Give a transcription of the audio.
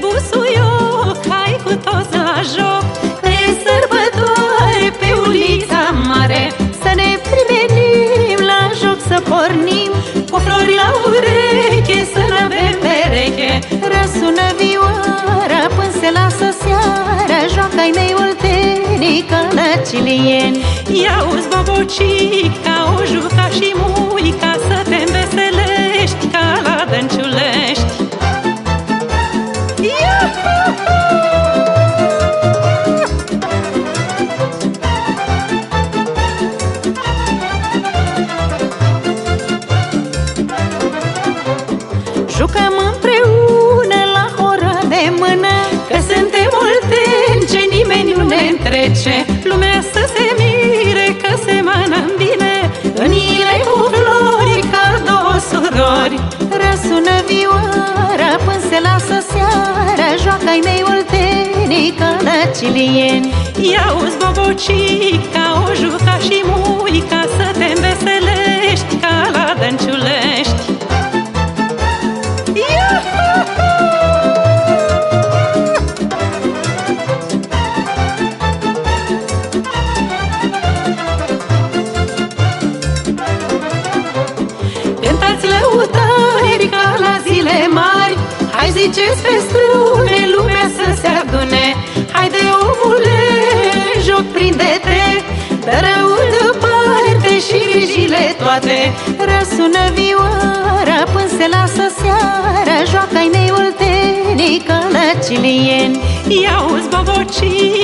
de busuioc Hai cu toți la joc E sărbătoare pe ulița mare. Să ne primenim la joc să pornim Cu flori la ureche să ne avem pereche. Răsună vioara până se lasă seara Joacă-i mei oltenii ca la cilieni Ia-uzi Jucăm împreună la hora de mână Că suntem olteni ce nimeni nu ne întrece. Lumea să se mire că se mănăm bine În ile cu flori ca două surori Răsună vioara până se lasă seara Joacă-i mei oltenii ca la cilieni Ia-uzi bobocic ca o juca și muica ziceți pe strume lumea să se adune. Haide omule, joc prinde-te Dă răul departe și grijile toate. Răsună vioara până se lasă seara Joacă-i mei oltenii ca la cilieni Ia-uzi bobocica,